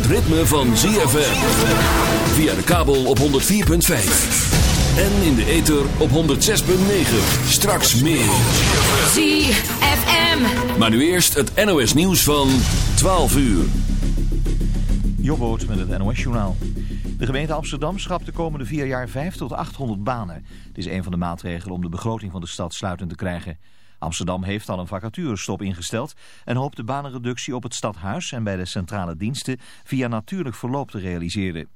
het ritme van ZFM. Via de kabel op 104.5. En in de ether op 106.9. Straks meer. ZFM. Maar nu eerst het NOS nieuws van 12 uur. Jobboot met het NOS-journaal. De gemeente Amsterdam schrapt de komende vier jaar 5 tot 800 banen. Dit is een van de maatregelen om de begroting van de stad sluitend te krijgen. Amsterdam heeft al een vacaturestop ingesteld en hoopt de banenreductie op het stadhuis en bij de centrale diensten via natuurlijk verloop te realiseren.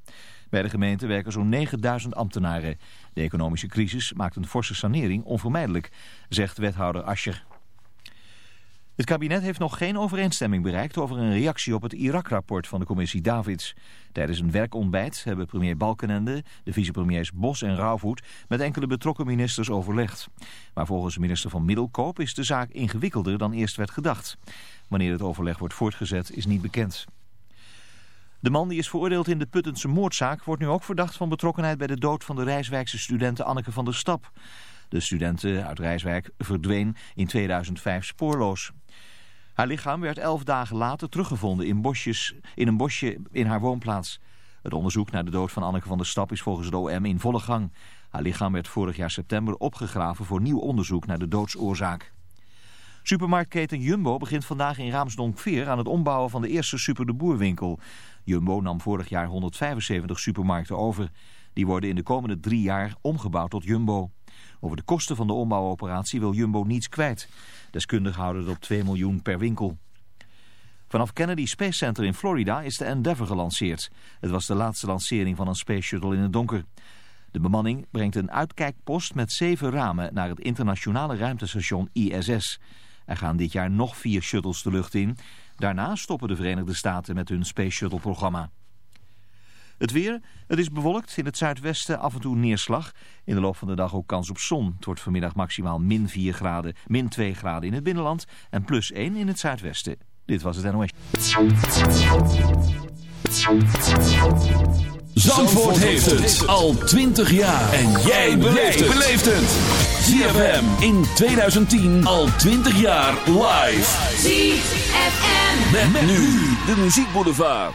Bij de gemeente werken zo'n 9000 ambtenaren. De economische crisis maakt een forse sanering onvermijdelijk, zegt wethouder Ascher. Het kabinet heeft nog geen overeenstemming bereikt over een reactie op het Irak-rapport van de commissie Davids. Tijdens een werkontbijt hebben premier Balkenende, de vicepremiers Bos en Rauwvoet met enkele betrokken ministers overlegd. Maar volgens minister van Middelkoop is de zaak ingewikkelder dan eerst werd gedacht. Wanneer het overleg wordt voortgezet is niet bekend. De man die is veroordeeld in de Puttense moordzaak wordt nu ook verdacht van betrokkenheid bij de dood van de Rijswijkse studente Anneke van der Stap. De studente uit Rijswijk verdween in 2005 spoorloos. Haar lichaam werd elf dagen later teruggevonden in, bosjes, in een bosje in haar woonplaats. Het onderzoek naar de dood van Anneke van der Stap is volgens de OM in volle gang. Haar lichaam werd vorig jaar september opgegraven voor nieuw onderzoek naar de doodsoorzaak. Supermarktketen Jumbo begint vandaag in Raamsdonkveer aan het ombouwen van de eerste Super de Boerwinkel. Jumbo nam vorig jaar 175 supermarkten over. Die worden in de komende drie jaar omgebouwd tot Jumbo. Over de kosten van de ombouwoperatie wil Jumbo niets kwijt. Deskundigen houden het op 2 miljoen per winkel. Vanaf Kennedy Space Center in Florida is de Endeavour gelanceerd. Het was de laatste lancering van een Space Shuttle in het donker. De bemanning brengt een uitkijkpost met zeven ramen naar het internationale ruimtestation ISS. Er gaan dit jaar nog vier shuttles de lucht in. Daarna stoppen de Verenigde Staten met hun Space Shuttle programma. Het weer, het is bewolkt, in het zuidwesten af en toe neerslag. In de loop van de dag ook kans op zon. Het wordt vanmiddag maximaal min 4 graden, min 2 graden in het binnenland en plus 1 in het zuidwesten. Dit was het NOS. Zandvoort heeft het al 20 jaar. En jij beleeft het. ZFM in 2010 al 20 jaar live. ZFM. Met, met nu de muziekboulevard.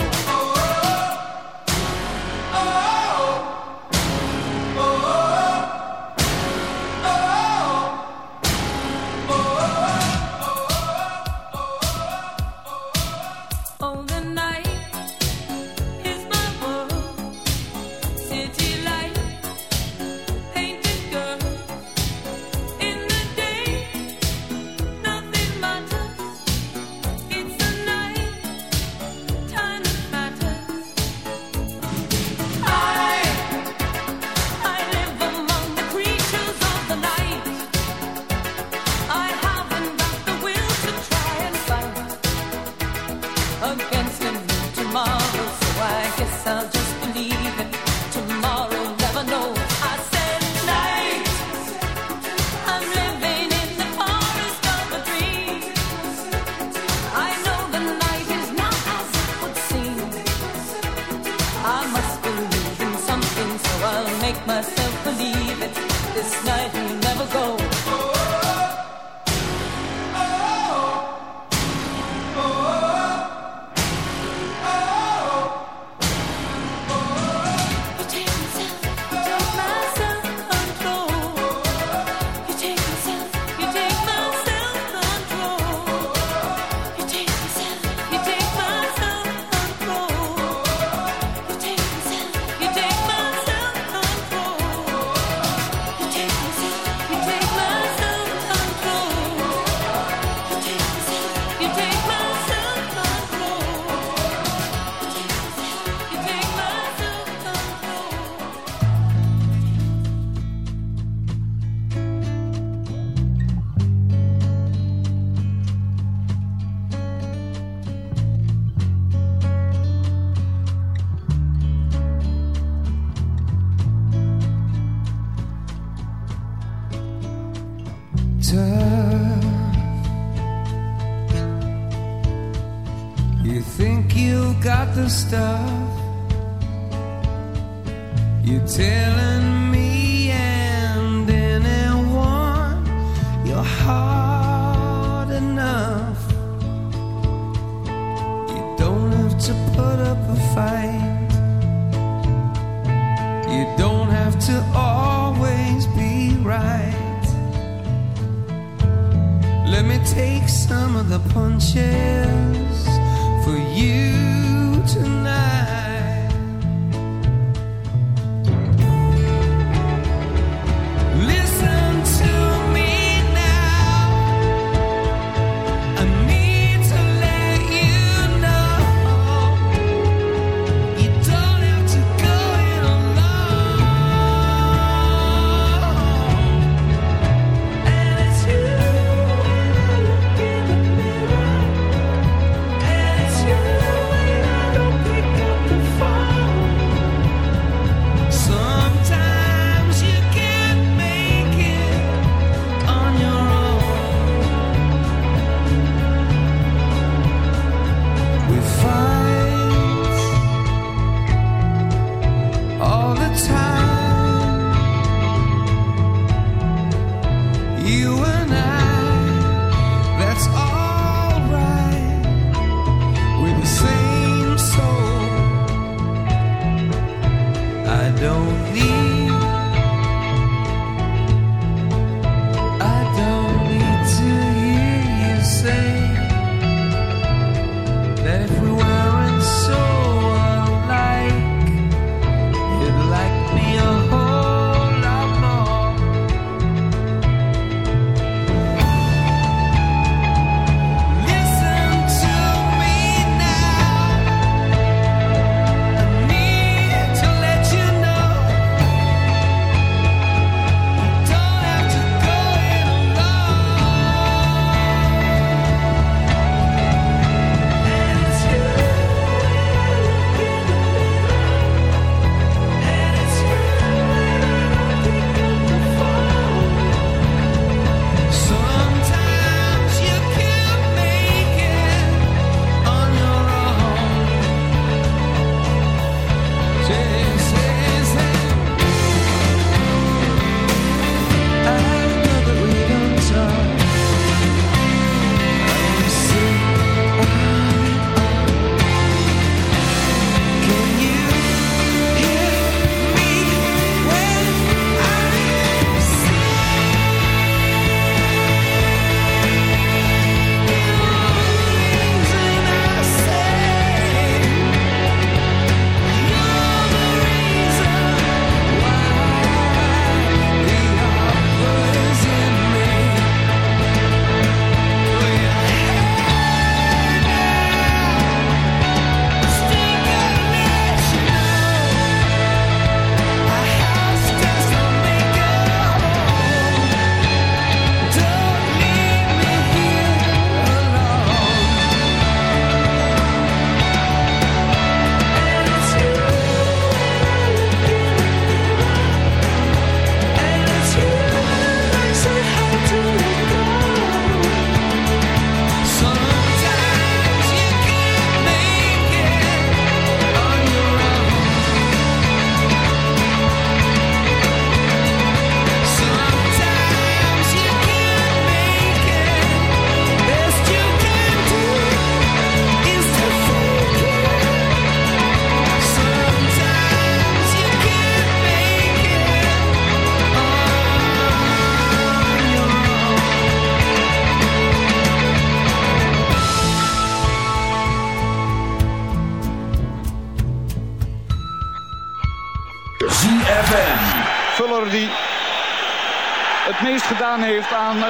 stars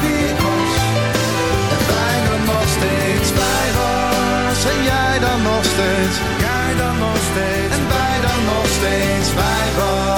wie ik was. En bijna nog steeds bij was. En jij dan nog steeds. Jij dan nog steeds. En wij dan nog steeds bij was.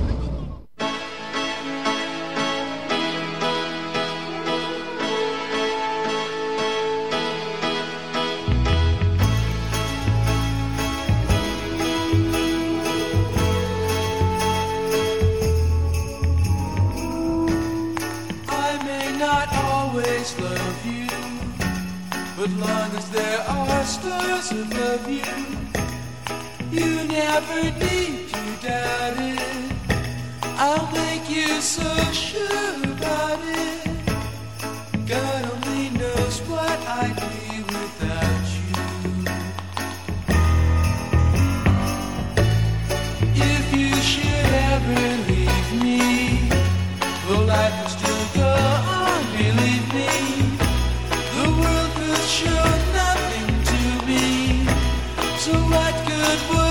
show nothing to me. So what good would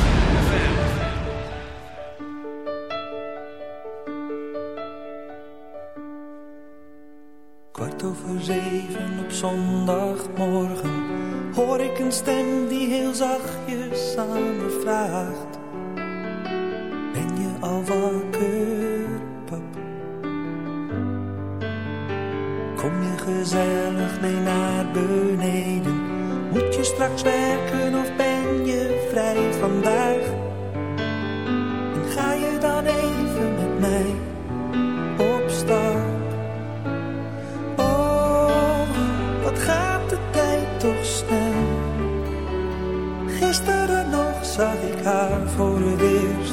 Zachtjes aan me vraagt: Ben je al wakker, pap? Kom je gezellig mee naar beneden? Moet je straks werken of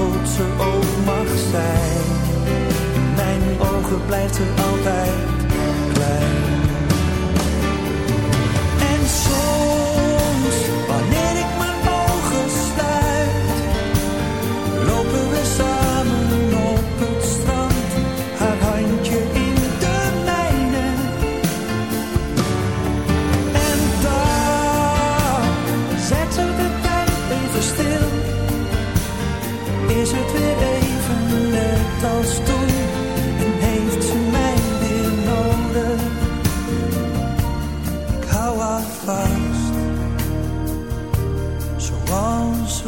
Groot ze mag zijn, in mijn ogen blijft ze altijd klein. En soms,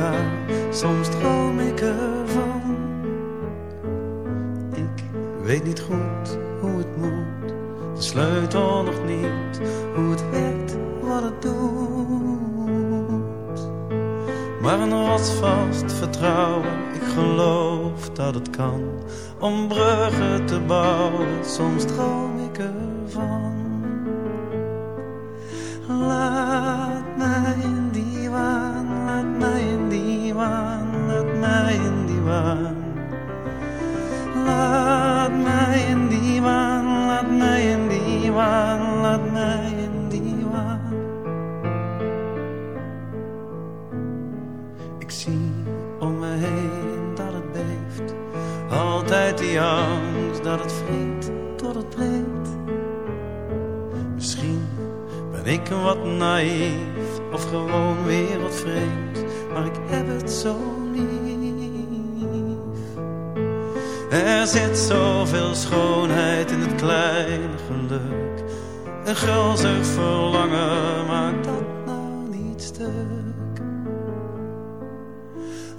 elkaar. Soms